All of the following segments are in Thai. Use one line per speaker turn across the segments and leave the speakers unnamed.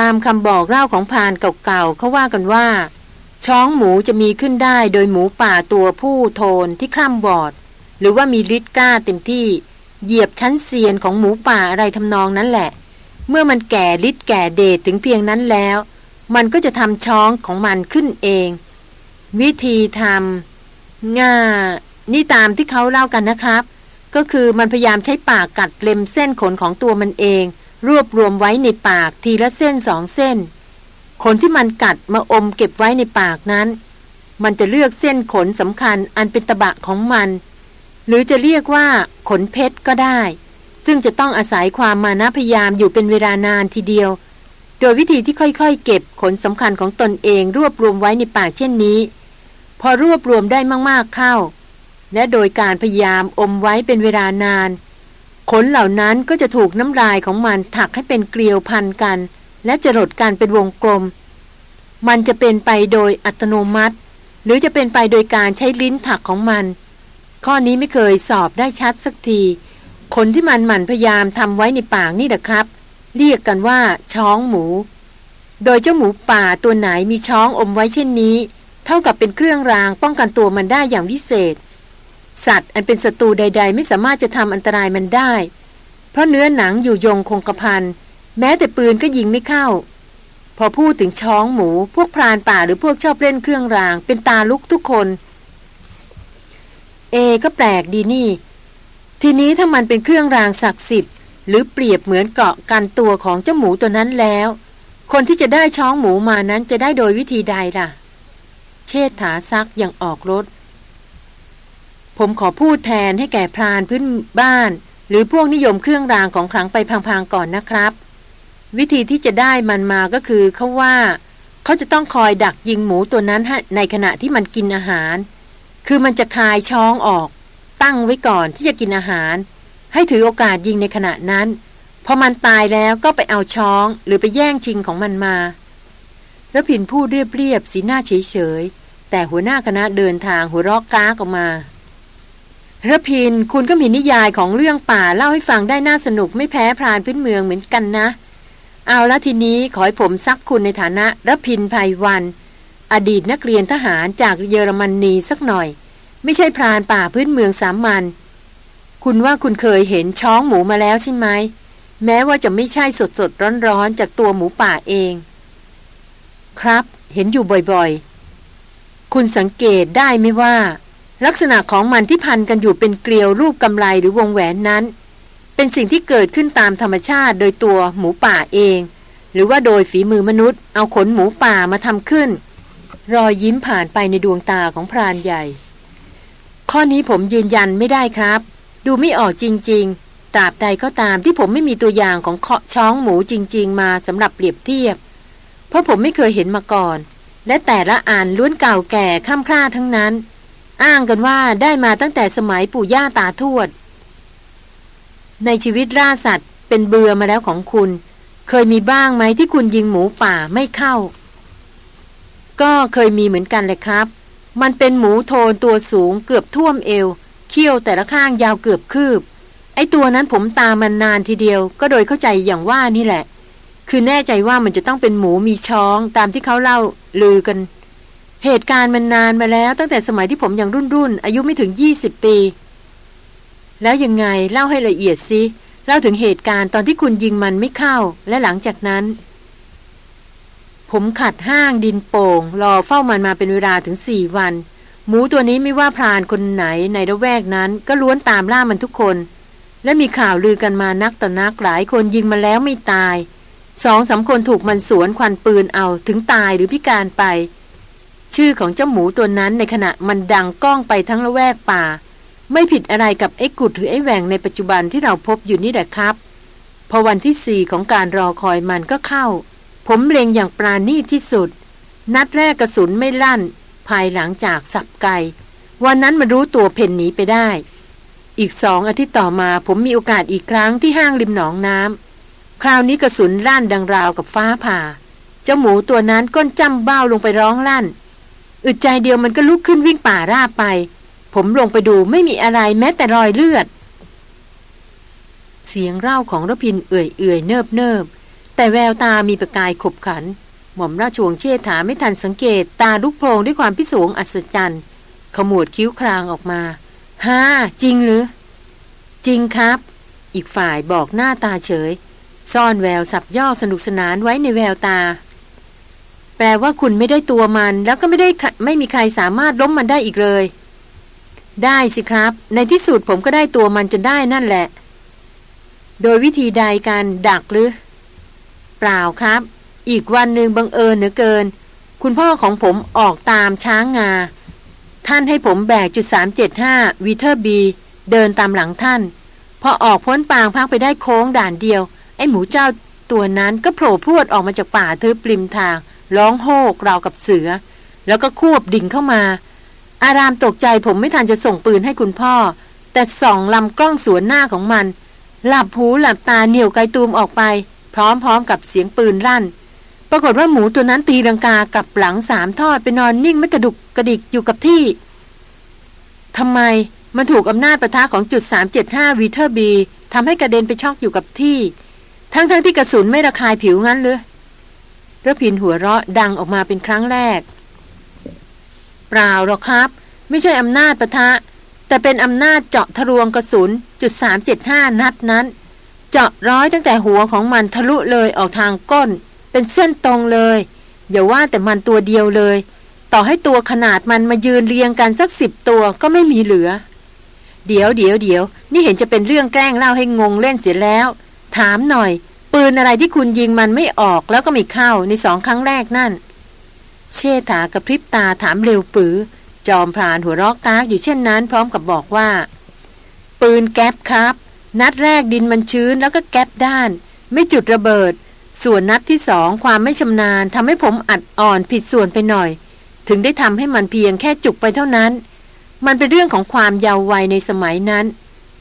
ตามคำบอกเล่าของพานเก่าๆเขาว่ากันว่า ช้องหมูจะมีขึ้นได้โดยหมูป่าตัวผู้โทนที่คล่ำบอด หรือว่ามีฤทธิ์กล้าเต็มที่ เหยียบชั้นเซียนของหมูป่าอะไรทำนองนั้นแหละ เมื่อมันแก่ฤทธิ์แก่เดชถึงเพียงนั้นแล้ว มันก็จะทำช้องของมันขึ้นเอง วิธีทำง่านี่ตามที่เขาเล่ากันนะครับ ก็คือมันพยายามใช้ปากกัดเล็มเส้นขนของตัวมันเอง รวบรวมไว้ในปากทีละเส้นสองเส้น ขนที่มันกัดมาอมเก็บไว้ในปากนั้น มันจะเลือกเส้นขนสำคัญอันเป็นตะบะของมัน หรือจะเรียกว่าขนเพชรก็ได้ ซึ่งจะต้องอาศัยความมานะพยายามอยู่เป็นเวลานานทีเดียว โดยวิธีที่ค่อยๆ เก็บขนสำคัญของตนเองรวบรวมไว้ในปากเช่นนี้ พอรวบรวมได้มากๆเข้า และโดยการพยายามอมไว้เป็นเวลานาน ขนเหล่านั้นก็จะถูกน้ำลายของมันถักให้เป็นเกลียวพันกัน และจะรดกันเป็นวงกลม มันจะเป็นไปโดยอัตโนมัติ หรือจะเป็นไปโดยการใช้ลิ้นถักของมัน ข้อนี้ไม่เคยสอบได้ชัดสักทีขนที่มันหมั่นพยายามทำไว้ในปากนี่แหละครับ เรียกกันว่าช้องหมู โดยเจ้าหมูป่าตัวไหนมีช้องอมไว้เช่นนี้ เท่ากับเป็นเครื่องรางป้องกันตัวมันได้อย่างวิเศษ สัตว์อันเป็นศัตรูใด ๆ ไม่สามารถจะทำอันตรายมันได้ เพราะเนื้อหนังอยู่ยงคงกระพันแม้แต่ปืนก็ยิงไม่เข้า พอพูดถึงช้องหมู พวกพรานป่าหรือพวกชอบเล่นเครื่องราง เป็นตาลุกทุกคน เอก็แปลกดีนี่ ทีนี้ถ้ามันเป็นเครื่องรางศักดิ์สิทธิ์ หรือเปรียบเหมือนเกราะกันตัวของเจ้าหมูตัวนั้นแล้ว คนที่จะได้ช้องหมูมานั้นจะได้โดยวิธีใดล่ะ เชษฐาซักอย่างออกรถ ผมขอพูดแทนให้แก่พรานพื้นบ้าน หรือพวกนิยมเครื่องรางของขลังไปพังๆก่อนนะครับ วิธีที่จะได้มันมาก็คือเขาว่าเขาจะต้องคอยดักยิงหมูตัวนั้นในขณะที่มันกินอาหาร คือมันจะคายช้องออก ตั้งไว้ก่อนที่จะกินอาหาร ให้ถือโอกาสยิงในขณะนั้น พอมันตายแล้วก็ไปเอาช้องหรือไปแย่งชิงของมันมาแล้วผินพูดเรียบๆสีหน้าเฉยๆแต่หัวหน้าคณะเดินทางหัวรอกก้ากออกมา ระพินคุณก็มีนิยายของเรื่องป่าเล่าให้ฟังได้น่าสนุกไม่แพ้พรานพื้นเมืองเหมือนกันนะ เอาละทีนี้ขอให้ผมซักคุณในฐานะระพินภัยวัน อดีตนักเรียนทหารจากเยอรมนนีสักหน่อย ไม่ใช่พรานป่าพื้นเมืองสามัญคุณว่าคุณเคยเห็นช้องหมูมาแล้วใช่ไหมแม้ว่าจะไม่ใช่สดสดร้อนๆจากตัวหมูป่าเอง ครับ เห็นอยู่บ่อยๆ คุณสังเกตได้ไหมว่า ลักษณะของมันที่พันกันอยู่เป็นเกลียวรูปกำไลหรือวงแหวนนั้น เป็นสิ่งที่เกิดขึ้นตามธรรมชาติโดยตัวหมูป่าเอง หรือว่าโดยฝีมือมนุษย์ เอาขนหมูป่ามาทำขึ้น รอยยิ้มผ่านไปในดวงตาของพรานใหญ่ ข้อนี้ผมยืนยันไม่ได้ครับ ดูไม่ออกจริง ๆ ตราบใดก็ตามที่ผมไม่มีตัวอย่างของเคาะช้องหมูจริง ๆ มาสำหรับเปรียบเทียบ เพราะผมไม่เคยเห็นมาก่อน และแต่ละอ่านล้วนเก่าแก่คล่ำคร่าทั้งนั้น อ้างกันว่าได้มาตั้งแต่สมัยปู่ย่าตาทวด ในชีวิตราสัตว์ เป็นเบื่อมาแล้วของคุณ เคยมีบ้างไหมที่คุณยิงหมูป่าไม่เข้า ก็เคยมีเหมือนกันเลยครับ มันเป็นหมูโทนตัวสูงเกือบท่วมเอว เขี้ยวแต่ละข้างยาวเกือบคืบ ไอตัวนั้นผมตามมันนานทีเดียว ก็โดยเข้าใจอย่างว่านี่แหละ คือแน่ใจว่ามันจะต้องเป็นหมูมีช้องตามที่เขาเล่าลือกัน เหตุการณ์มันนานมาแล้วตั้งแต่สมัยที่ผมยังรุ่นรุ่นอายุไม่ถึงยี่สิบปี แล้วยังไงเล่าให้ละเอียดสิเล่าถึงเหตุการณ์ตอนที่คุณยิงมันไม่เข้า และหลังจากนั้น ผมขัดห้างดินโป่ง รอเฝ้ามันมาเป็นเวลาถึงสี่วัน หมูตัวนี้ไม่ว่าพรานคนไหนในระแวกนั้น ก็ล้วนตามล่ามันทุกคน และมีข่าวลือกันมานักต่อนักหลายคนยิงมาแล้วไม่ตายสองสาคนถูกมันสวนควันปืนเอาถึงตายหรือพิการไป ชื่อของเจ้าหมูตัวนั้นในขณะมันดังก้องไปทั้งละแวกป่า ไม่ผิดอะไรกับไอ้กุดหรือไอ้แหวงในปัจจุบันที่เราพบอยู่นี่แหละครับ พอวันที่สี่ของการรอคอยมันก็เข้า ผมเล็งอย่างปราณีตที่สุด นัดแรกกระสุนไม่ลั่น ภายหลังจากสับไกวันนั้นมันรู้ตัวเพ่นหนีไปได้ อีกสองอาทิตย์ต่อมาผมมีโอกาสอีกครั้งที่ห้างริมหนองน้ำคราวนี้กระสุนลั่นดังราวกับฟ้าผ่า เจ้าหมูตัวนั้นก้นจ้ำเบ้าลงไปร้องลั่น อึดใจเดียวมันก็ลุกขึ้นวิ่งป่าราบไป ผมลงไปดูไม่มีอะไรแม้แต่รอยเลือด เสียงเล่าของรพินเอื่อยเอื่อยเนิบเนิบแต่แววตามีประกายขบขัน หม่อมราชวงศ์เชษฐาไม่ทันสังเกต ตาลุกโพลงด้วยความพิศวงอัศจรรย์ ขมวดคิ้วครางออกมาฮ่าจริงหรือ จริงครับ อีกฝ่ายบอกหน้าตาเฉย ซ่อนแววสับย่อสนุกสนานไว้ในแววตา แปลว่าคุณไม่ได้ตัวมัน แล้วก็ไม่ได้ไม่มีใครสามารถล้มมันได้อีกเลย ได้สิครับ ในที่สุดผมก็ได้ตัวมันจนได้นั่นแหละ โดยวิธีใดการดักหรือ เปล่าครับ อีกวันหนึ่งบังเอิญเหลือเกิน คุณพ่อของผมออกตามช้างงา ท่านให้ผมแบกจุดสามเจ็ดห้าวีเทอร์บีเดินตามหลังท่าน พอออกพ้นปางพักไปได้โค้งด่านเดียว ไอ้หมูเจ้าตัวนั้นก็โผล่พรวดออกมาจากป่าทึบปริมทาง ร้องโฮกราวกับเสือ แล้วก็ควบดิ่งเข้ามา อารามตกใจผมไม่ทันจะส่งปืนให้คุณพ่อ แต่ส่องลำกล้องสวนหน้าของมัน หลับหูหลับตาเหนี่ยวไกตูมออกไป พร้อมๆกับเสียงปืนลั่น ปรากฏว่าหมูตัวนั้นตีรังกากับหลังสามทอดไปนอนนิ่งไม่กระดุกกระดิกอยู่กับที่ทำไมมันถูกอำนาจประทะของจุด 375 วีเทอร์บีทำให้กระเด็นไปช็อกอยู่กับที่ ทั้งๆทที่กระสุนไม่ระคายผิวงั้นเลย ระพินหัวเราะดังออกมาเป็นครั้งแรก เปล่าหรอกครับ ไม่ใช่อำนาจประทะ แต่เป็นอำนาจเจาะทะลวงกระสุนจุด375นัดนั้น เจาะร้อยตั้งแต่หัวของมันทะลุเลยออกทางก้น เป็นเส้นตรงเลย อย่าว่าแต่มันตัวเดียวเลย ต่อให้ตัวขนาดมันมายืนเรียงกันสักสิบตัวก็ไม่มีเหลือ เดี๋ยวเดี๋ยวเดี๋ยวนี่เห็นจะเป็นเรื่องแกล้งเล่าให้งงเล่นเสียแล้ว ถามหน่อย ปืนอะไรที่คุณยิงมันไม่ออกแล้วก็ไม่เข้าในสองครั้งแรกนั่น เชษฐากระพริบตาถามเร็วปือ จอมพรานหัวรอกกากอยู่เช่นนั้น พร้อมกับบอกว่า ปืนแก๊ปครับ นัดแรกดินมันชื้นแล้วก็แก๊ปด้าน ไม่จุดระเบิด ส่วนนัดที่สองความไม่ชำนาญทำให้ผมอัดอ่อนผิดส่วนไปหน่อย ถึงได้ทำให้มันเพียงแค่จุกไปเท่านั้น มันเป็นเรื่องของความเยาว์วัยในสมัยนั้น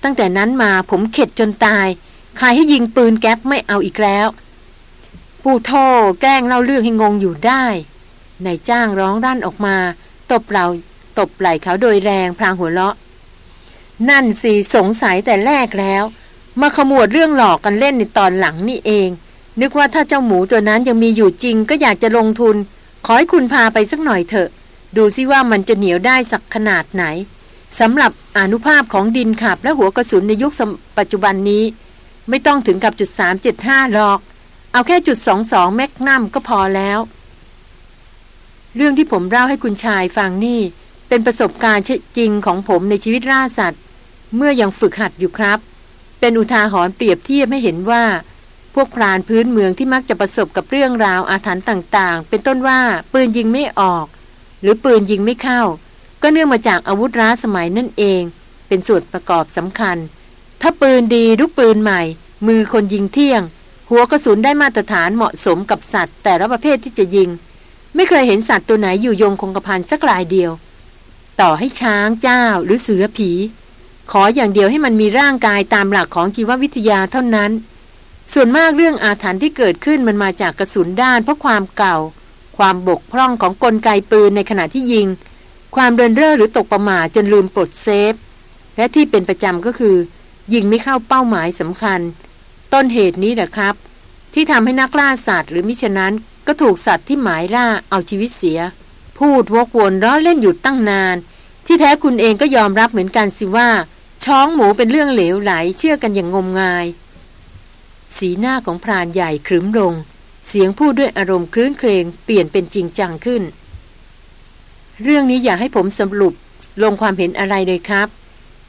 ตั้งแต่นั้นมาผมเข็ดจนตาย ใครให้ยิงปืนแก๊ปไม่เอาอีกแล้ว ปู่โทแกล้งเล่าเรื่องให้งงอยู่ได้นายจ้างร้องรั่นออกมา ตบเราตบไหล่เขาโดยแรงพลางหัวเราะ นั่นสิสงสัยแต่แรกแล้ว มาขมวดเรื่องหลอกกันเล่นในตอนหลังนี่เอง นึกว่าถ้าเจ้าหมูตัวนั้นยังมีอยู่จริงก็อยากจะลงทุน ขอให้คุณพาไปสักหน่อยเถอะ ดูซิว่ามันจะเหนียวได้สักขนาดไหนสำหรับอนุภาพของดินขับและหัวกระสุนในยุคปัจจุบันนี้ ไม่ต้องถึงกับจุด375หรอก เอาแค่จุด22แมกนัมก็พอแล้ว เรื่องที่ผมเล่าให้คุณชายฟังนี่ เป็นประสบการณ์จริงของผมในชีวิตราสัตว์ เมื่อยังฝึกหัดอยู่ครับ เป็นอุทาหรณ์เปรียบเทียบให้เห็นว่า พวกพรานพื้นเมืองที่มักจะประสบกับเรื่องราวอาถรรพ์ต่างๆ เป็นต้นว่าปืนยิงไม่ออก หรือปืนยิงไม่เข้า ก็เนื่องมาจากอาวุธร้าสมัยนั่นเอง เป็นส่วนประกอบสำคัญ ถ้าปืนดีลูกปืนใหม่ มือคนยิงเที่ยง หัวกระสุนได้มาตรฐานเหมาะสมกับสัตว์ แต่ละประเภทที่จะยิง ไม่เคยเห็นสัตว์ตัวไหนอยู่ยงคงกระพันสักลายเดียว ต่อให้ช้างเจ้าหรือเสือผี ขออย่างเดียวให้มันมีร่างกายตามหลักของชีววิทยาเท่านั้น ส่วนมากเรื่องอาถรรพ์ที่เกิดขึ้นมันมาจากกระสุนด้านเพราะความเก่า ความบกพร่องของกลไกปืนในขณะที่ยิง ความเดินเร่อหรือตกประมาจนลืมปลดเซฟ และที่เป็นประจำก็คือ ยิงไม่เข้าเป้าหมายสำคัญ ต้นเหตุนี้แหละครับ ที่ทำให้นักล่าสัตว์หรือมิฉะนั้นก็ถูกสัตว์ที่หมายล่าเอาชีวิตเสีย พูดวกวนร้อเล่นหยุดตั้งนาน ที่แท้คุณเองก็ยอมรับเหมือนกันสิว่า ช้องหมูเป็นเรื่องเหลวไหลเชื่อกันอย่างงมงาย สีหน้าของพรานใหญ่ครึมลง เสียงพูดด้วยอารมณ์คลื้นเครงเปลี่ยนเป็นจริงจังขึ้น เรื่องนี้อยากให้ผมสรุปลงความเห็นอะไรเลยครับ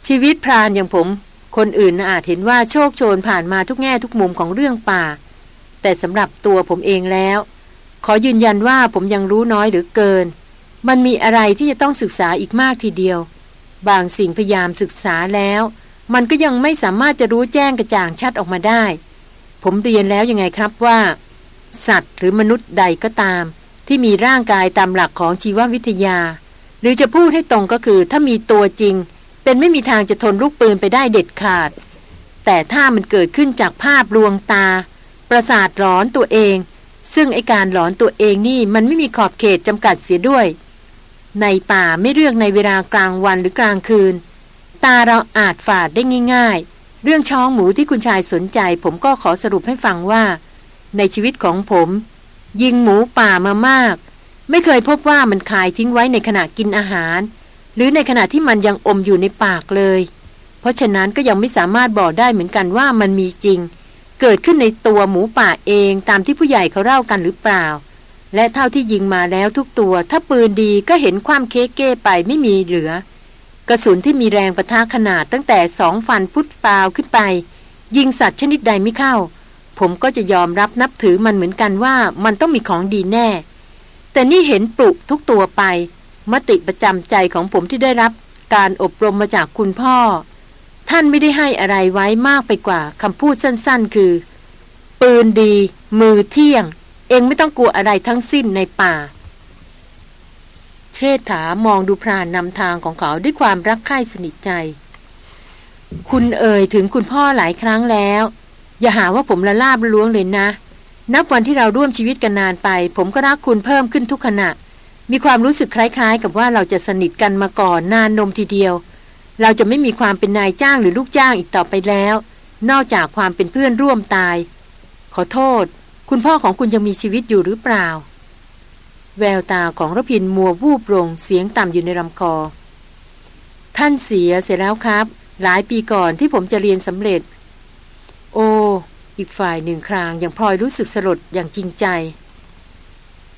ชีวิตพรานอย่างผม คนอื่นอาจเห็นว่าโชคโชนผ่านมาทุกแง่ทุกมุมของเรื่องป่า แต่สำหรับตัวผมเองแล้ว ขอยืนยันว่าผมยังรู้น้อยหรือเกิน มันมีอะไรที่จะต้องศึกษาอีกมากทีเดียว บางสิ่งพยายามศึกษาแล้ว มันก็ยังไม่สามารถจะรู้แจ้งกระจ่างชัดออกมาได้ ผมเรียนแล้วยังไงครับว่า สัตว์หรือมนุษย์ใดก็ตาม ที่มีร่างกายตามหลักของชีววิทยา หรือจะพูดให้ตรงก็คือถ้ามีตัวจริง เป็นไม่มีทางจะทนลูกปืนไปได้เด็ดขาด แต่ถ้ามันเกิดขึ้นจากภาพลวงตา ประสาทหลอนตัวเอง ซึ่งไอการหลอนตัวเองนี่มันไม่มีขอบเขตจำกัดเสียด้วย ในป่าไม่เลือกในเวลากลางวันหรือกลางคืน ตาเราอาจฝาดได้ง่ายๆ เรื่องช้องหมูที่คุณชายสนใจ ผมก็ขอสรุปให้ฟังว่า ในชีวิตของผม ยิงหมูป่ามามาก ไม่เคยพบว่ามันคายทิ้งไว้ในขณะกินอาหาร หรือในขณะที่มันยังอมอยู่ในปากเลย เพราะฉะนั้นก็ยังไม่สามารถบอกได้เหมือนกันว่ามันมีจริง เกิดขึ้นในตัวหมูป่าเองตามที่ผู้ใหญ่เขาเล่ากันหรือเปล่า และเท่าที่ยิงมาแล้วทุกตัว ถ้าปืนดีก็เห็นความเค้เก้ไปไม่มีเหลือ กระสุนที่มีแรงประทะขนาดตั้งแต่สองฟันพุทธปาวขึ้นไป ยิงสัตว์ชนิดใดไม่เข้า ผมก็จะยอมรับนับถือมันเหมือนกันว่ามันต้องมีของดีแน่ แต่นี่เห็นปลุกทุกตัวไป มติประจำใจของผมที่ได้รับการอบรมมาจากคุณพ่อ ท่านไม่ได้ให้อะไรไว้มากไปกว่าคำพูดสั้นๆ คือ ปืนดี มือเที่ยง เองไม่ต้องกลัวอะไรทั้งสิ้นในป่า เชษฐามองดูพรานนำทางของเขาด้วยความรักใคร่สนิทใจ คุณเอ่ยถึงคุณพ่อหลายครั้งแล้ว อย่าหาว่าผมละลาบล้วงเลยนะ นับวันที่เราร่วมชีวิตกันนานไป ผมก็รักคุณเพิ่มขึ้นทุกขณะ มีความรู้สึกคล้ายๆ กับว่าเราจะสนิทกันมาก่อนนานนมทีเดียว เราจะไม่มีความเป็นนายจ้างหรือลูกจ้างอีกต่อไปแล้ว นอกจากความเป็นเพื่อนร่วมตาย ขอโทษ คุณพ่อของคุณยังมีชีวิตอยู่หรือเปล่า แววตาของรพินมัววูบลงเสียงต่ำอยู่ในลำคอ ท่านเสียเสร็จแล้วครับ หลายปีก่อนที่ผมจะเรียนสำเร็จ โอ้อีกฝ่ายหนึ่งครางอย่างพลอยรู้สึกสลดอย่างจริงใจ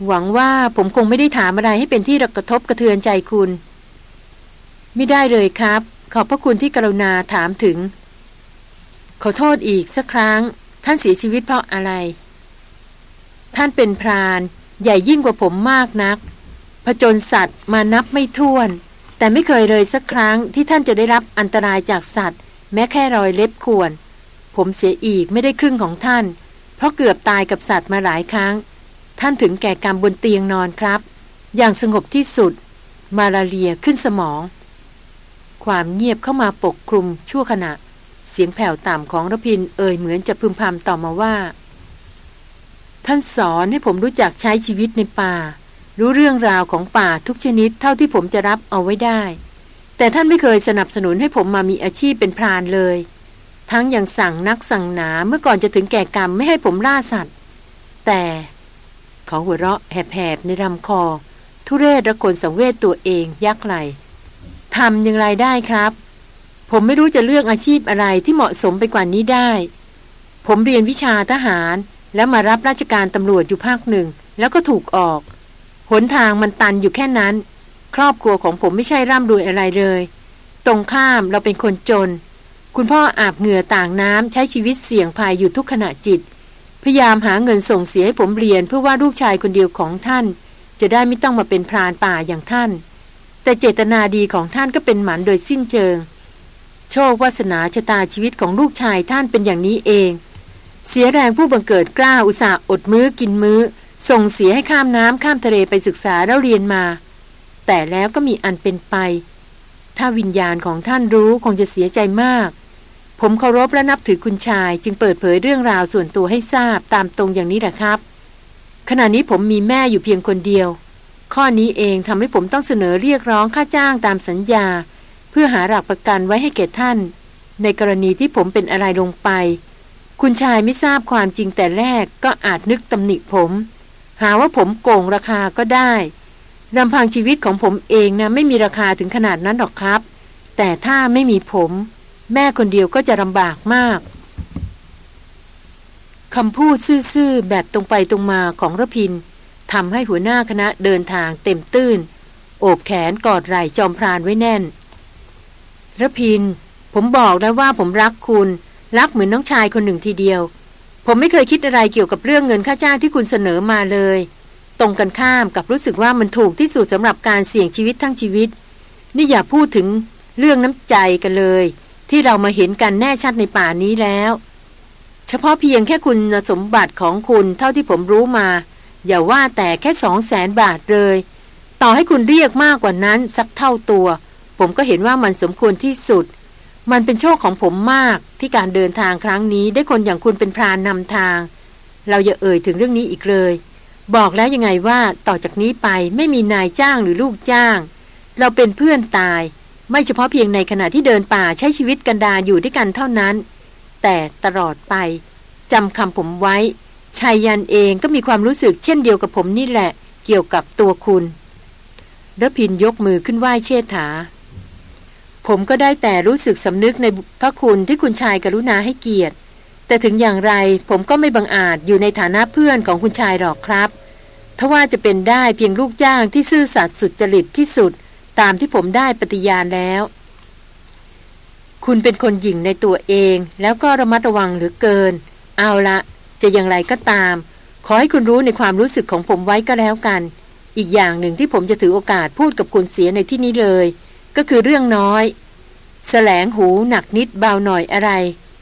หวังว่าผมคงไม่ได้ถามอะไรให้เป็นที่กระทบกระเทือนใจคุณ ไม่ได้เลยครับ ขอบพระคุณที่กรุณาถามถึง ขอโทษอีกสักครั้ง ท่านเสียชีวิตเพราะอะไร ท่านเป็นพราน ใหญ่ยิ่งกว่าผมมากนัก ผจญสัตว์มานับไม่ถ้วน แต่ไม่เคยเลยสักครั้งที่ท่านจะได้รับอันตรายจากสัตว์ แม้แค่รอยเล็บข่วน ผมเสียอีกไม่ได้ครึ่งของท่าน เพราะเกือบตายกับสัตว์มาหลายครั้ง ท่านถึงแก่กรรมบนเตียงนอนครับ อย่างสงบที่สุด มาลาเรียขึ้นสมอง ความเงียบเข้ามาปกคลุมชั่วขณะ เสียงแผ่วต่ำของระพินเอ่ยเหมือนจะพึมพำต่อมาว่า ท่านสอนให้ผมรู้จักใช้ชีวิตในป่า รู้เรื่องราวของป่าทุกชนิดเท่าที่ผมจะรับเอาไว้ได้ แต่ท่านไม่เคยสนับสนุนให้ผมมามีอาชีพเป็นพรานเลย ทั้งยังสั่งนักสั่งหนาเมื่อก่อนจะถึงแก่กรรมไม่ให้ผมล่าสัตว์ แต่ เขาหัวเราะแหบๆในลำคอ ทุเรศระคนสังเวชตัวเองยักไหลทำอย่างไรได้ครับ ผมไม่รู้จะเลือกอาชีพอะไรที่เหมาะสมไปกว่านี้ได้ ผมเรียนวิชาทหาร แล้วมารับราชการตำรวจอยู่ภาคหนึ่ง แล้วก็ถูกออก หนทางมันตันอยู่แค่นั้น ครอบครัวของผมไม่ใช่ร่ำรวยอะไรเลย ตรงข้ามเราเป็นคนจน คุณพ่ออาบเหงื่อต่างน้ำใช้ชีวิตเสี่ยงภัยอยู่ทุกขณะจิต พยายามหาเงินส่งเสียให้ผมเรียนเพื่อว่าลูกชายคนเดียวของท่าน จะได้ไม่ต้องมาเป็นพรานป่าอย่างท่าน แต่เจตนาดีของท่านก็เป็นหมันโดยสิ้นเชิง โชควาสนาชะตาชีวิตของลูกชายท่านเป็นอย่างนี้เอง เสียแรงผู้บังเกิดกล้าอุตส่าห์อดมื้อกินมื้อ ส่งเสียให้ข้ามน้ำข้ามทะเลไปศึกษาแล้วเรียนมา แต่แล้วก็มีอันเป็นไป ถ้าวิญญาณของท่านรู้คงจะเสียใจมาก ผมเคารพและนับถือคุณชาย จึงเปิดเผยเรื่องราวส่วนตัวให้ทราบตามตรงอย่างนี้แหละครับ ขณะนี้ผมมีแม่อยู่เพียงคนเดียว ข้อนี้เองทำให้ผมต้องเสนอเรียกร้องค่าจ้างตามสัญญา เพื่อหาหลักประกันไว้ให้แก่ท่าน ในกรณีที่ผมเป็นอะไรลงไป คุณชายไม่ทราบความจริงแต่แรกก็อาจนึกตำหนิผม หาว่าผมโกงราคาก็ได้ลำพังชีวิตของผมเองนะไม่มีราคาถึงขนาดนั้นหรอกครับ แต่ถ้าไม่มีผม แม่คนเดียวก็จะลำบากมากคำพูดซื่อๆแบบตรงไปตรงมาของระพินทำให้หัวหน้าคณะเดินทางเต็มตื้น โอบแขนกอดไหล่จอมพรานไว้แน่นระพิน ผมบอกแล้วว่าผมรักคุณ รักเหมือนน้องชายคนหนึ่งทีเดียว ผมไม่เคยคิดอะไรเกี่ยวกับเรื่องเงินค่าจ้างที่คุณเสนอมาเลย ตรงกันข้ามกับรู้สึกว่ามันถูกที่สุดสำหรับการเสี่ยงชีวิตทั้งชีวิต นี่อย่าพูดถึงเรื่องน้ำใจกันเลย ที่เรามาเห็นกันแน่ชัดในป่านี้แล้ว เฉพาะเพียงแค่คุณสมบัติของคุณเท่าที่ผมรู้มา อย่าว่าแต่แค่สองแสนบาทเลย ต่อให้คุณเรียกมากกว่านั้นสักเท่าตัว ผมก็เห็นว่ามันสมควรที่สุด มันเป็นโชคของผมมากที่การเดินทางครั้งนี้ได้คนอย่างคุณเป็นพรานนำทาง เราอย่าเอ่ยถึงเรื่องนี้อีกเลย บอกแล้วยังไงว่าต่อจากนี้ไปไม่มีนายจ้างหรือลูกจ้าง เราเป็นเพื่อนตาย ไม่เฉพาะเพียงในขณะที่เดินป่าใช้ชีวิตกันดาอยู่ด้วยกันเท่านั้น แต่ตลอดไปจำคำผมไว้ชายยันเองก็มีความรู้สึกเช่นเดียวกับผมนี่แหละ เกี่ยวกับตัวคุณรพินยกมือขึ้นไหว้เชษฐา ผมก็ได้แต่รู้สึกสำนึกในพระคุณที่คุณชายกรุณาให้เกียรติ แต่ถึงอย่างไรผมก็ไม่บังอาจอยู่ในฐานะเพื่อนของคุณชายหรอกครับถ้าว่าจะเป็นได้เพียงลูกจ้างที่ซื่อสัตย์สุดจริตที่สุด ตามที่ผมได้ปฏิญาณแล้ว คุณเป็นคนหยิ่งในตัวเอง แล้วก็ระมัดระวังเหลือเกิน เอาละจะอย่างไรก็ตาม ขอให้คุณรู้ในความรู้สึกของผมไว้ก็แล้วกัน อีกอย่างหนึ่งที่ผมจะถือโอกาสพูดกับคุณเสียในที่นี้เลย ก็คือเรื่องน้อยแสลงหูหนักนิดเบาหน่อยอะไร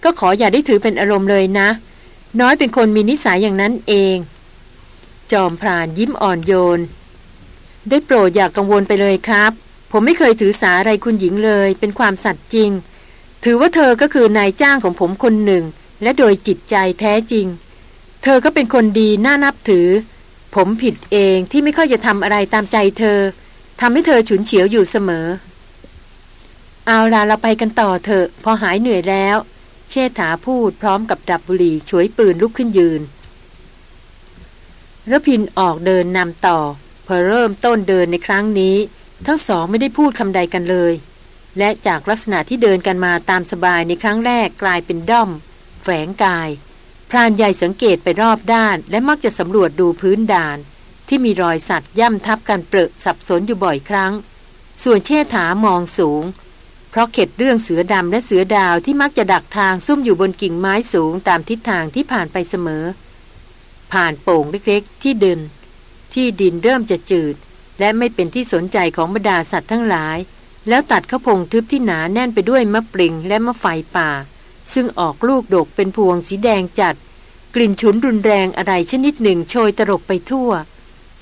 ก็ขออย่าได้ถือเป็นอารมณ์เลยนะ น้อยเป็นคนมีนิสัยอย่างนั้นเอง จอมพรานยิ้มอ่อนโยน ได้โปรดอย่ากกังวลไปเลยครับ ผมไม่เคยถือสาอะไรคุณหญิงเลย เป็นความสัตย์จริง ถือว่าเธอก็คือนายจ้างของผมคนหนึ่ง และโดยจิตใจแท้จริง เธอก็เป็นคนดีน่านับถือ ผมผิดเองที่ไม่ค่อยจะทำอะไรตามใจเธอทำให้เธอฉุนเฉียวอยู่เสมอ เอาล่ะเราไปกันต่อเถอะ พอหายเหนื่อยแล้ว เชษฐาพูดพร้อมกับดับบุหรี่ช่วยปืนลุกขึ้นยืนระพินออกเดินนำต่อ อเริ่มต้นเดินในครั้งนี้ ทั้งสองไม่ได้พูดคำใดกันเลย และจากลักษณะที่เดินกันมาตามสบายในครั้งแรกกลายเป็นด้อม แฝงกาย พรานใหญ่สังเกตไปรอบด้าน และมักจะสำรวจดูพื้นด่าน ที่มีรอยสัตว์ย่ำทับกันเปรอะสับสนอยู่บ่อยครั้ง ส่วนเชษฐามองสูง เพราะเข็ดเรื่องเสือดำและเสือดาวที่มักจะดักทางซุ่มอยู่บนกิ่งไม้สูงตามทิศทางที่ผ่านไปเสมอ ผ่านโป่งเล็กๆ ที่เดิน ที่ดินเริ่มจะจืด และไม่เป็นที่สนใจของบรรดาสัตว์ทั้งหลาย แล้วตัดข้าพงทึบที่หนาแน่นไปด้วยมะปริงและมะไฟป่า ซึ่งออกลูกดกเป็นพวงสีแดงจัด กลิ่นฉุนรุนแรงอะไรชนิดหนึ่งโชยตรบไปทั่ว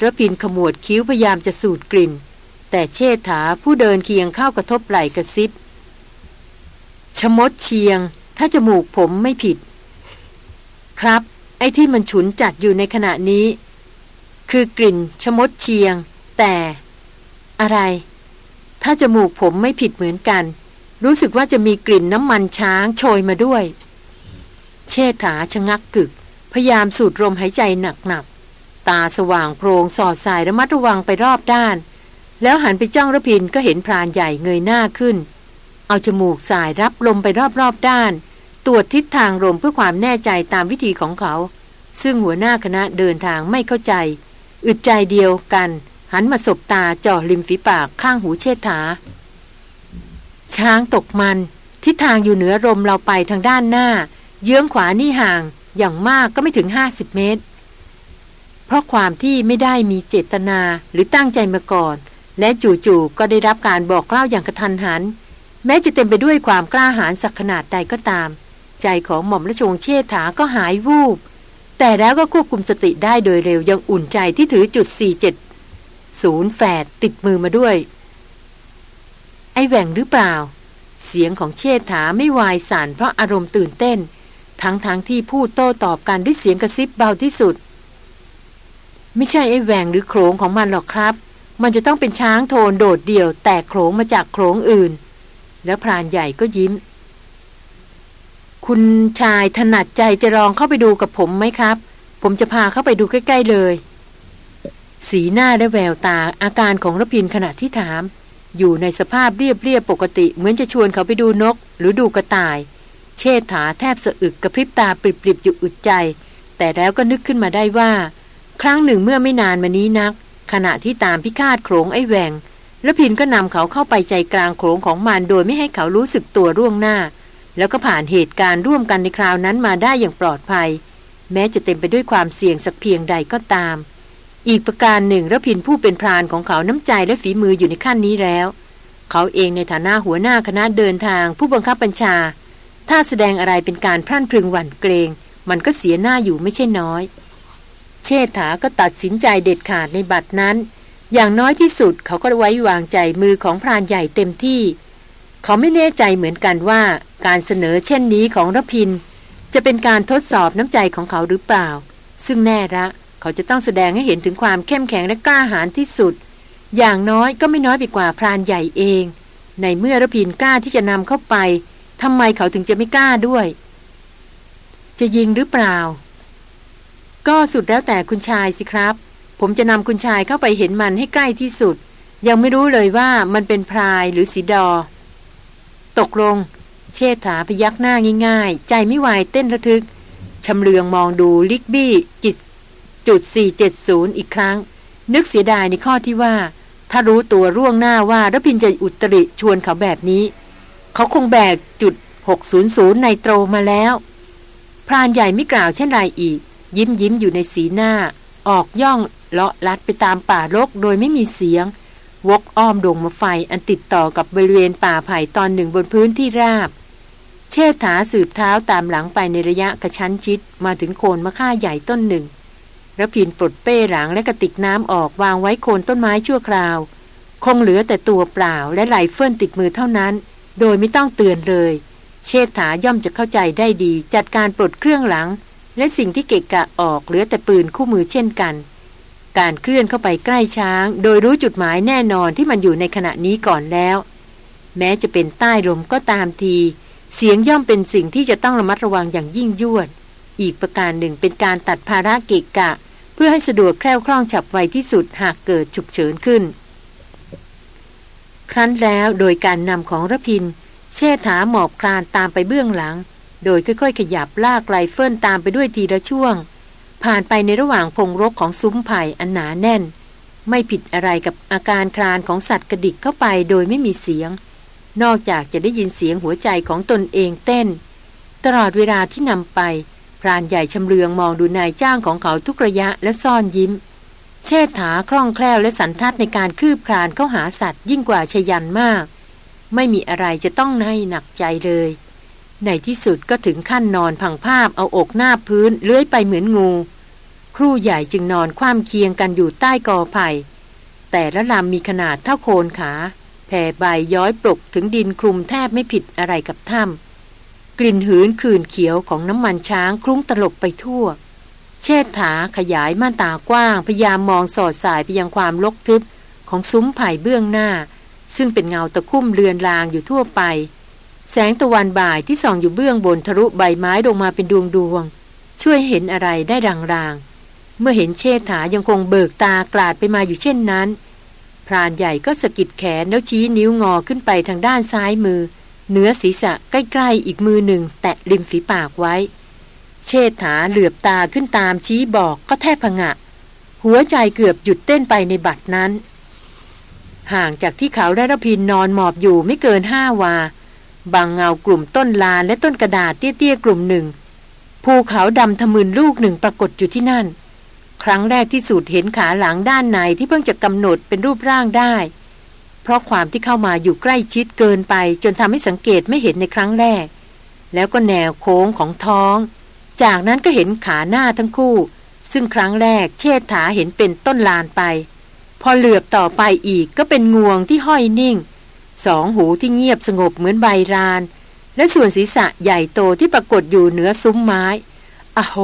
ระพินขมวดคิ้วพยายามจะสูดกลิ่น แต่เชษฐาผู้เดินเคียงเข้ากระทบไหล่กระซิบ ชมดเชียง ถ้าจมูกผมไม่ผิด ครับ ไอ้ที่มันฉุนจัดอยู่ในขณะนี้ คือกลิ่นชมดเชียง แต่ อะไร ถ้าจมูกผมไม่ผิดเหมือนกัน รู้สึกว่าจะมีกลิ่นน้ำมันช้างโชยมาด้วย เชษฐาชะงักกึก พยายามสูดลมหายใจหนักๆ ตาสว่างโพรงสอดสายระมัดระวังไปรอบด้าน แล้วหันไปจ้องระพินก็เห็นพรานใหญ่เงยหน้าขึ้น เอาจมูกสายรับลมไปรอบๆด้านตรวจทิศทางลมเพื่อความแน่ใจตามวิธีของเขา ซึ่งหัวหน้าคณะเดินทางไม่เข้าใจ อึดใจเดียวกัน หันมาสบตาจ่อริมฝีปากข้างหูเชษฐา ช้างตกมัน ทิศทางอยู่เหนือลมเราไปทางด้านหน้า เยื้องขวานี่ห่างอย่างมากก็ไม่ถึงห้าสิบเมตร เพราะความที่ไม่ได้มีเจตนาหรือตั้งใจมาก่อน และจู่ๆก็ได้รับการบอกเล่าอย่างกระทันหัน แม้จะเต็มไปด้วยความกล้าหาญสักขนาดใดก็ตาม ใจของหม่อมราชวงศ์เชษฐาก็หายวูบ แต่แล้วก็ควบคุมสติได้โดยเร็วยังอุ่นใจที่ถือจุด 470แฝดติดมือมาด้วย ไอแหว่งหรือเปล่า เสียงของเชษฐาไม่วายสั่นเพราะอารมณ์ตื่นเต้น ทั้งๆทที่พูดโต้ตอบกันด้วยเสียงกระซิบเบาที่สุด ไม่ใช่ไอแหว่งหรือโขงของมันหรอกครับ มันจะต้องเป็นช้างโทนโดดเดี่ยว แตกโขงมาจากโขงอื่น แล้วพรานใหญ่ก็ยิ้ม คุณชายถนัดใจจะลองเข้าไปดูกับผมไหมครับ ผมจะพาเข้าไปดูใกล้ ๆ เลย สีหน้าและแววตาอาการของรพินขณะที่ถาม อยู่ในสภาพเรียบเรียบปกติ เหมือนจะชวนเขาไปดูนก หรือดูกระต่าย เชษฐาแทบสะอึกกระพริบตาปริบๆอยู่อึดใจ แต่แล้วก็นึกขึ้นมาได้ว่า ครั้งหนึ่งเมื่อไม่นานมานี้นัก ขณะที่ตามพิฆาตโขงไอ้แหวงแล้วพินก็นำเขาเข้าไปใจกลางโขงของมันโดยไม่ให้เขารู้สึกตัวร่วงหน้า แล้วก็ผ่านเหตุการณ์ร่วมกันในคราวนั้นมาได้อย่างปลอดภัย แม้จะเต็มไปด้วยความเสี่ยงสักเพียงใดก็ตาม อีกประการหนึ่งระพินผู้เป็นพรานของเขาน้ำใจและฝีมืออยู่ในขั้นนี้แล้ว เขาเองในฐานะหัวหน้าคณะเดินทางผู้บังคับบัญชา ถ้าแสดงอะไรเป็นการพรั่นพรึงหวั่นเกรง มันก็เสียหน้าอยู่ไม่ใช่น้อย เชษฐาก็ตัดสินใจเด็ดขาดในบัตรนั้น อย่างน้อยที่สุดเขาก็ไว้วางใจมือของพรานใหญ่เต็มที่ เขาไม่แน่ใจเหมือนกันว่าการเสนอเช่นนี้ของรพิน จะเป็นการทดสอบน้ำใจของเขาหรือเปล่า ซึ่งแน่ละเขาจะต้องแสดงให้เห็นถึงความเข้มแข็งและกล้าหาญที่สุด อย่างน้อยก็ไม่น้อยไปกว่าพรานใหญ่เอง ในเมื่อรพินกล้าที่จะนำเข้าไปทำไมเขาถึงจะไม่กล้าด้วย จะยิงหรือเปล่า ก็สุดแล้วแต่คุณชายสิครับ ผมจะนำคุณชายเข้าไปเห็นมันให้ใกล้ที่สุด ยังไม่รู้เลยว่ามันเป็นพรายหรือสีดอ ตกลง เชษฐาพยักหน้าง่ายๆ ใจไม่ไหวเต้นระทึกชำเลืองมองดูลิกบี้จิตจุด 470 อีกครั้ง นึกเสียดายในข้อที่ว่า ถ้ารู้ตัวร่วงหน้าว่ารพินจะอุตริชวนเขาแบบนี้ เขาคงแบกจุด 600 ในโตรมาแล้ว พรานใหญ่ไม่กล่าวเช่นไรอีก ยิ้มยิ้มอยู่ในสีหน้า ออกย่องเลาะลัดไปตามป่ารกโดยไม่มีเสียง วกอ้อมดงมาไฟอันติดต่อกับบริเวณป่าไผ่ตอนหนึ่งบนพื้นที่ราบ เชษฐาสืบเท้าตามหลังไปในระยะกระชั้นชิดมาถึงโคนมะค่าใหญ่ต้นหนึ่งระพินปลดเป้หลังและกระติกน้ำออกวางไว้โคนต้นไม้ชั่วคราว คงเหลือแต่ตัวเปล่าและไหลเฟื่อนติดมือเท่านั้น โดยไม่ต้องเตือนเลย เชษฐาย่อมจะเข้าใจได้ดี จัดการปลดเครื่องหลัง และสิ่งที่เกะกะออกเหลือแต่ปืนคู่มือเช่นกัน การเคลื่อนเข้าไปใกล้ช้าง โดยรู้จุดหมายแน่นอนที่มันอยู่ในขณะนี้ก่อนแล้ว แม้จะเป็นใต้ลมก็ตามที เสียงย่อมเป็นสิ่งที่จะต้องระมัดระวังอย่างยิ่งยวด อีกประการหนึ่งเป็นการตัดภาระเกะกะพื่อให้สะดวกแคล่วคล่องฉับไวที่สุดหากเกิดฉุกเฉินขึ้น ครั้นแล้วโดยการนำของระพิน เชษฐาหมอบคลานตามไปเบื้องหลัง โดยค่อยๆ ขยับลากไรเฟิลตามไปด้วยทีละช่วง ผ่านไปในระหว่างพงรกของซุ้มไผ่อันหนาแน่น ไม่ผิดอะไรกับอาการคลานของสัตว์กระดิกเข้าไปโดยไม่มีเสียง นอกจากจะได้ยินเสียงหัวใจของตนเองเต้น ตลอดเวลาที่นำไป พรานใหญ่ชำเลืองมองดูนายจ้างของเขาทุกระยะและซ่อนยิ้ม เชษฐาคล่องแคล่วและสันทัดในการคืบคลานเข้าหาสัตว์ยิ่งกว่าชยันมาก ไม่มีอะไรจะต้องให้หนักใจเลย ในที่สุดก็ถึงขั้นนอนพังภาพเอาอกหน้าพื้นเลื้อยไปเหมือนงู ครูใหญ่จึงนอนคว่ำเคียงกันอยู่ใต้กอไผ่แต่ละลำมีขนาดเท่าโคนขาแผ่ใบย้อยปลกถึงดินคลุมแทบไม่ผิดอะไรกับถ้ำกลิ่นหืนขื่นเขียวของน้ำมันช้างคลุ้งตลบไปทั่ว เชษฐาขยายม่านตากว้าง พยายามมองสอดสายไปยังความลกทึบของซุ้มไผ่เบื้องหน้า ซึ่งเป็นเงาตะคุ่มเลือนลางอยู่ทั่วไป แสงตะวันบ่ายที่ส่องอยู่เบื้องบนทะลุใบไม้ลงมาเป็นดวงดวง ช่วยเห็นอะไรได้รางๆ เมื่อเห็นเชษฐายังคงเบิกตากลาดไปมาอยู่เช่นนั้น พรานใหญ่ก็สะกิดแขนแล้วชี้นิ้วงอขึ้นไปทางด้านซ้ายมือเนื้อศีรษะใกล้ๆอีกมือหนึ่ง แตะริมฝีปากไว้ เชษฐาเหลือบตาขึ้นตามชี้บอกก็แทบพงะ หัวใจเกือบหยุดเต้นไปในบัดนั้น ห่างจากที่เขาได้รพินนอนหมอบอยู่ไม่เกินห้าวา บางเงากลุ่มต้นลาและต้นกระดาษเตี้ยๆกลุ่มหนึ่ง ภูเขาดำทะมึนลูกหนึ่งปรากฏอยู่ที่นั่น ครั้งแรกที่สุดเห็นขาหลังด้านในที่เพิ่งจะกำหนดเป็นรูปร่างได้ เพราะความที่เข้ามาอยู่ใกล้ชิดเกินไป จนทำให้สังเกตไม่เห็นในครั้งแรก แล้วก็แนวโค้งของท้อง จากนั้นก็เห็นขาหน้าทั้งคู่ ซึ่งครั้งแรกเชษฐาเห็นเป็นต้นลานไป พอเหลือบต่อไปอีกก็เป็นงวงที่ห้อยนิ่ง สองหูที่เงียบสงบเหมือนใบราน และส่วนศีรษะใหญ่โตที่ปรากฏอยู่เหนือซุ้มไม้อะโห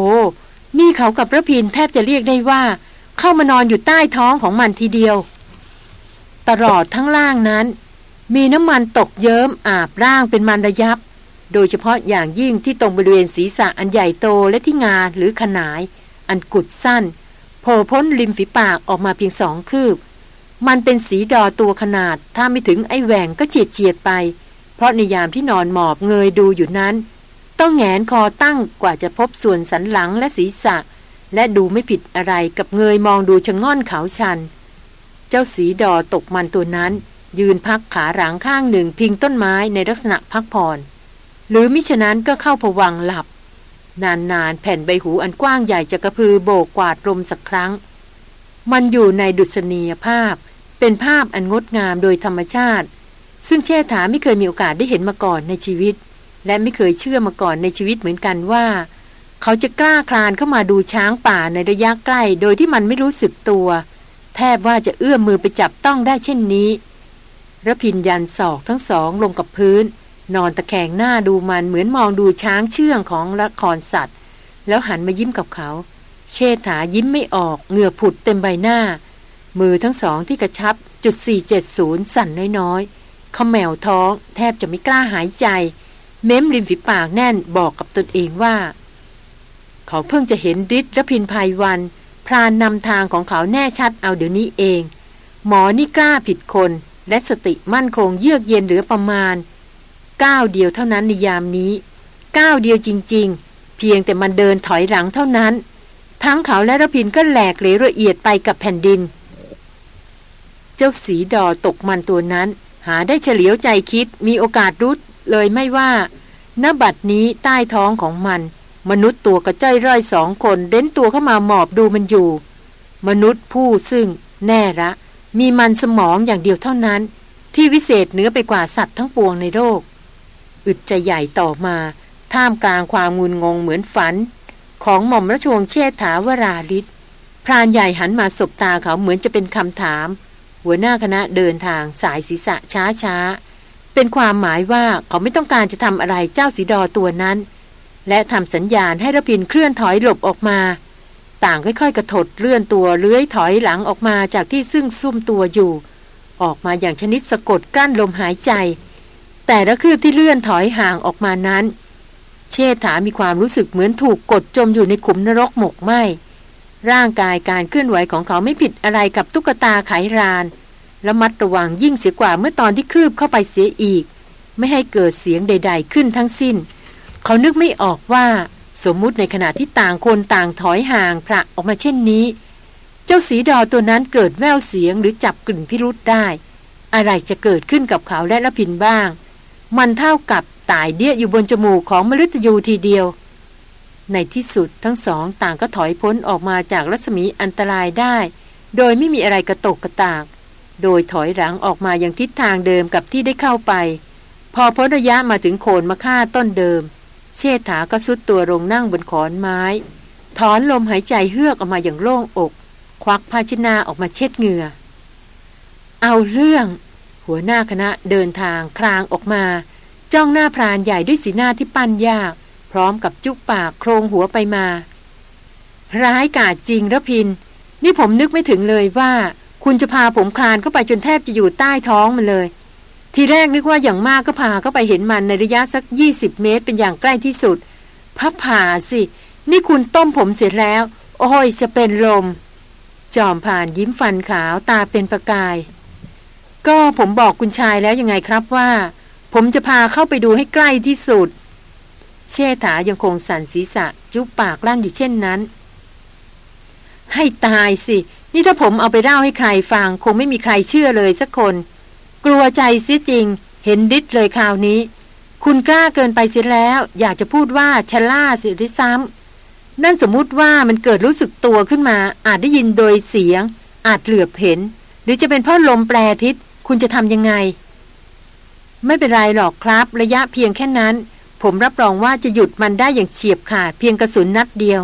นี่เขากับพระพินแทบจะเรียกได้ว่า เข้ามานอนอยู่ใต้ท้องของมันทีเดียว ตลอดทั้งล่างนั้น มีน้ำมันตกเยิ้มอาบร่างเป็นมันระยับ โดยเฉพาะอย่างยิ่งที่ตรงบริเวณศีรษะอันใหญ่โตและที่งาหรือขนาย อันกุดสั้นโผล่พ้นริมฝีปากออกมาเพียงสองคืบ มันเป็นสีดอตัวขนาด ถ้าไม่ถึงไอ้แหว่งก็เฉียดเฉียดไป เพราะในยามที่นอนหมอบเงยดูอยู่นั้น ต้องแงนคอตั้งกว่าจะพบส่วนสันหลังและศีรษะ และดูไม่ผิดอะไรกับเงยมองดูชะง่อนเขาชัน เจ้าสีดอตกมันตัวนั้น ยืนพักขาหลังข้างหนึ่งพิงต้นไม้ในลักษณะพักผ่อนหรือมิฉะนั้นก็เข้าผวังหลับ นานๆ แผ่นใบหูอันกว้างใหญ่จะกระพือโบกกวาดลมสักครั้ง มันอยู่ในดุษณียภาพ เป็นภาพอันงดงามโดยธรรมชาติ ซึ่งเชษฐาไม่เคยมีโอกาสได้เห็นมาก่อนในชีวิต และไม่เคยเชื่อมาก่อนในชีวิตเหมือนกันว่า เขาจะกล้าคลานเข้ามาดูช้างป่าในระยะใกล้ โดยที่มันไม่รู้สึกตัว แทบว่าจะเอื้อมมือไปจับต้องได้เช่นนี้ระพินยันศอกทั้งสองลงกับพื้น นอนตะแคงหน้าดูมันเหมือนมองดูช้างเชื่องของละครสัตว์ แล้วหันมายิ้มกับเขา เชษฐายิ้มไม่ออกเหงื่อผุดเต็มใบหน้า มือทั้งสองที่กระชับจุด 470 สั่นน้อยๆเขาแมวท้องแทบจะไม่กล้าหายใจ เม้มริมฝีปากแน่นบอกกับตนเองว่า เขาเพิ่งจะเห็นฤทธิ์รพินภัยวัน พรานนำทางของเขาแน่ชัดเอาเดี๋ยวนี้เอง หมอนี่กล้าผิดคน และสติมั่นคงเยือกเย็นเหลือประมาณก้าวเดียวเท่านั้นในยามนี้ก้าวเดียวจริง ๆ เพียงแต่มันเดินถอยหลังเท่านั้น ทั้งเขาและรพินก็แหลกเหลวละเอียดไปกับแผ่นดิน เจ้าสีดอตกมันตัวนั้น หาได้เฉลียวใจคิดมีโอกาสรู้เลยไม่ว่าณบัดนี้ใต้ท้องของมัน มนุษย์ตัวกระจ้อยร่อยสองคนเด้นตัวเข้ามาหมอบดูมันอยู่ มนุษย์ผู้ซึ่ง แน่ละ มีมันสมองอย่างเดียวเท่านั้น ที่วิเศษเนื้อไปกว่าสัตว์ทั้งปวงในโลกอึดใจใหญ่ต่อมา ท่ามกลางความงุนงงเหมือนฝัน ของหม่อมราชวงศ์เชษฐาวราลิศพรานใหญ่หันมาสบตาเขาเหมือนจะเป็นคำถาม หัวหน้าคณะเดินทางสายศีรษะช้าช้าเป็นความหมายว่าเขาไม่ต้องการจะทำอะไรเจ้าสีดอตัวนั้น และทำสัญญาณให้ระพินเคลื่อนถอยหลบออกมา ต่างค่อยๆ กระถดเลื่อนตัวเลื้อยถอยหลังออกมาจากที่ซึ่งซุ่มตัวอยู่ ออกมาอย่างชนิดสะกดกั้นลมหายใจ แต่ละคืบที่เลื่อนถอยห่างออกมานั้น เชษฐามีความรู้สึกเหมือนถูกกดจมอยู่ในขุมนรกหมกไหม ร่างกายการเคลื่อนไหวของเขาไม่ผิดอะไรกับตุ๊กตาไขราน และมัดระวังยิ่งเสียกว่าเมื่อตอนที่คืบเข้าไปเสียอีก ไม่ให้เกิดเสียงใด ๆ ขึ้นทั้งสิ้น เขานึกไม่ออกว่า สมมุติในขณะที่ต่างคนต่างถอยห่างพระออกมาเช่นนี้ เจ้าสีดอตัวนั้นเกิดแววเสียงหรือจับกลิ่นพิรุษได้ อะไรจะเกิดขึ้นกับเขาและละพินบ้าง มันเท่ากับตายเดี้ยอยู่บนจมูกของมฤตยูทีเดียว ในที่สุดทั้งสองต่างก็ถอยพ้นออกมาจากรัศมีอันตรายได้ โดยไม่มีอะไรกระตกกระตาก โดยถอยหลังออกมาอย่างทิศทางเดิมกับที่ได้เข้าไป พอพ้นระยะมาถึงโคนมะค่าต้นเดิม เชษฐาก็สุดตัวลงนั่งบนขอนไม้ ถอนลมหายใจเฮือกออกมาอย่างโล่งอก ควักภาชนะออกมาเช็ดเหงื่อ เอาเรื่อง หัวหน้าคณะเดินทางคลางออกมา จ้องหน้าพรานใหญ่ด้วยสีหน้าที่ปั้นยาก ร้อมกับจุกปากโครงหัวไปมา ร้ายกาจจริงระพิน นี่ผมนึกไม่ถึงเลยว่า คุณจะพาผมคลานเข้าไปจนแทบจะอยู่ใต้ท้องมันเลย ทีแรกนึกว่าอย่างมากก็พาเข้าไปเห็นมันในระยะสักยี่สิบเมตร เป็นอย่างใกล้ที่สุดพับผ่าสิ นี่คุณต้มผมเสร็จแล้ว โอ้ยจะเป็นลม จอมผ่านยิ้มฟันขาวตาเป็นประกาย ก็ผมบอกคุณชายแล้วยังไงครับว่า ผมจะพาเข้าไปดูให้ใกล้ที่สุด เชษฐายังคงสั่นศีรษะ จุบปากลั่นอยู่เช่นนั้น ให้ตายสิ นี่ถ้าผมเอาไปเล่าให้ใครฟัง คงไม่มีใครเชื่อเลยสักคน กลัวใจเสียจริง เห็นฤทธิ์เลยคราวนี้ คุณกล้าเกินไปเสียแล้ว อยากจะพูดว่าชะล่าสิริซ้ำนั่นสมมุติว่ามันเกิดรู้สึกตัวขึ้นมา อาจได้ยินโดยเสียง อาจเหลือบเห็น หรือจะเป็นเพราะลมแปรทิศคุณจะทำยังไง ไม่เป็นไรหรอกครับ ระยะเพียงแค่นั้น ผมรับรองว่าจะหยุดมันได้อย่างเฉียบขาดเพียงกระสุนนัดเดียว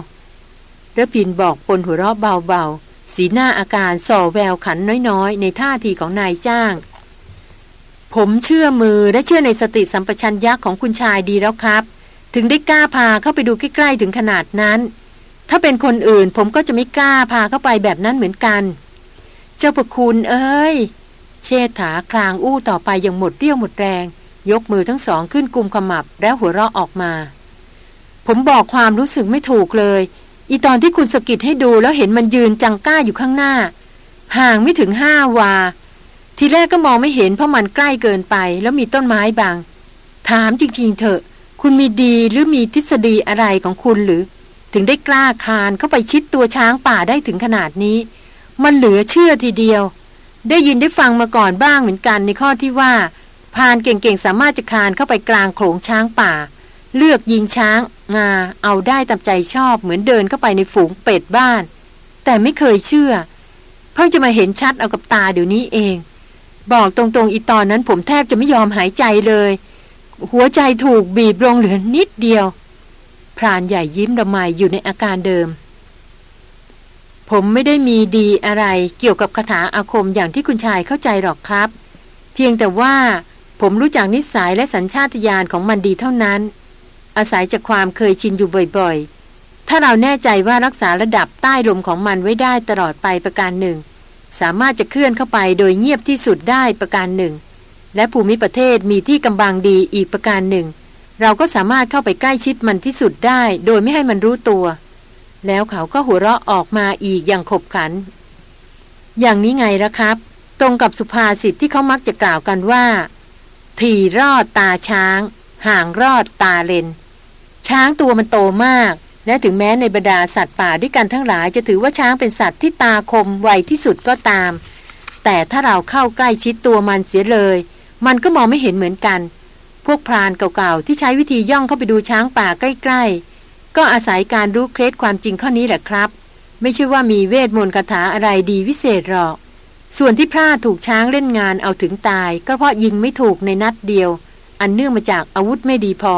ระพินบอกปนหัวเราะเบาๆ สีหน้าอาการส่อแววขันน้อยๆ ในท่าทีของนายจ้าง ผมเชื่อมือและเชื่อในสติสัมปชัญญะของคุณชายดีแล้วครับ ถึงได้กล้าพาเข้าไปดูใกล้ๆถึงขนาดนั้น ถ้าเป็นคนอื่นผมก็จะไม่กล้าพาเข้าไปแบบนั้นเหมือนกัน เจ้าประคุณเอ้ย เชษฐาคลางอู้ต่อไปอย่างหมดเรี่ยวหมดแรง ยกมือทั้งสองขึ้นกุมขมับแล้วหัวเราะออกมา ผมบอกความรู้สึกไม่ถูกเลย อีตอนที่คุณสกิดให้ดูแล้วเห็นมันยืนจังก้าอยู่ข้างหน้า ห่างไม่ถึงห้าวา ทีแรกก็มองไม่เห็นเพราะมันใกล้เกินไป แล้วมีต้นไม้บางถามจริงๆเถอะ คุณมีดีหรือมีทฤษฎีอะไรของคุณหรือ ถึงได้กล้าคานเข้าไปชิดตัวช้างป่าได้ถึงขนาดนี้ มันเหลือเชื่อทีเดียว ได้ยินได้ฟังมาก่อนบ้างเหมือนกันในข้อที่ว่า พานเก่งๆ สามารถจะคานเข้าไปกลางโขลงช้างป่า เลือกยิงช้าง งา เอาได้ตามใจชอบเหมือนเดินเข้าไปในฝูงเป็ดบ้าน แต่ไม่เคยเชื่อ เพิ่งจะมาเห็นชัดเอากับตาเดี๋ยวนี้เอง บอกตรงๆอีตอนนั้นผมแทบจะไม่ยอมหายใจเลย หัวใจถูกบีบลงเหลือนิดเดียว พรานใหญ่ยิ้มระไมอยู่ในอาการเดิมผมไม่ได้มีดีอะไรเกี่ยวกับคาถาอาคมอย่างที่คุณชายเข้าใจหรอกครับ เพียงแต่ว่า ผมรู้จักนิสัยและสัญชาตญาณของมันดีเท่านั้น อาศัยจากความเคยชินอยู่บ่อยๆ ถ้าเราแน่ใจว่ารักษาระดับใต้ลมของมันไว้ได้ตลอดไปประการหนึ่ง สามารถจะเคลื่อนเข้าไปโดยเงียบที่สุดได้ประการหนึ่ง และภูมิประเทศมีที่กำบังดีอีกประการหนึ่ง เราก็สามารถเข้าไปใกล้ชิดมันที่สุดได้ โดยไม่ให้มันรู้ตัว แล้วเขาก็หัวเราะออกมาอีกอย่างขบขัน อย่างนี้ไงละครับ ตรงกับสุภาษิตที่เขามักจะกล่าวกันว่า ถี่รอดตาช้าง ห่างรอดตาเลน ช้างตัวมันโตมาก และถึงแม้ในบรรดาสัตว์ป่าด้วยกันทั้งหลายจะถือว่าช้างเป็นสัตว์ที่ตาคมไวที่สุดก็ตาม แต่ถ้าเราเข้าใกล้ชิดตัวมันเสียเลย มันก็มองไม่เห็นเหมือนกัน พวกพรานเก่าๆที่ใช้วิธีย่องเข้าไปดูช้างป่าใกล้ๆ ก็อาศัยการรู้เคล็ดความจริงข้อนี้แหละครับ ไม่ใช่ว่ามีเวทมนต์คาถาอะไรดีวิเศษหรอก ส่วนที่พลาดถูกช้างเล่นงานเอาถึงตาย ก็เพราะยิงไม่ถูกในนัดเดียว อันเนื่องมาจากอาวุธไม่ดีพอ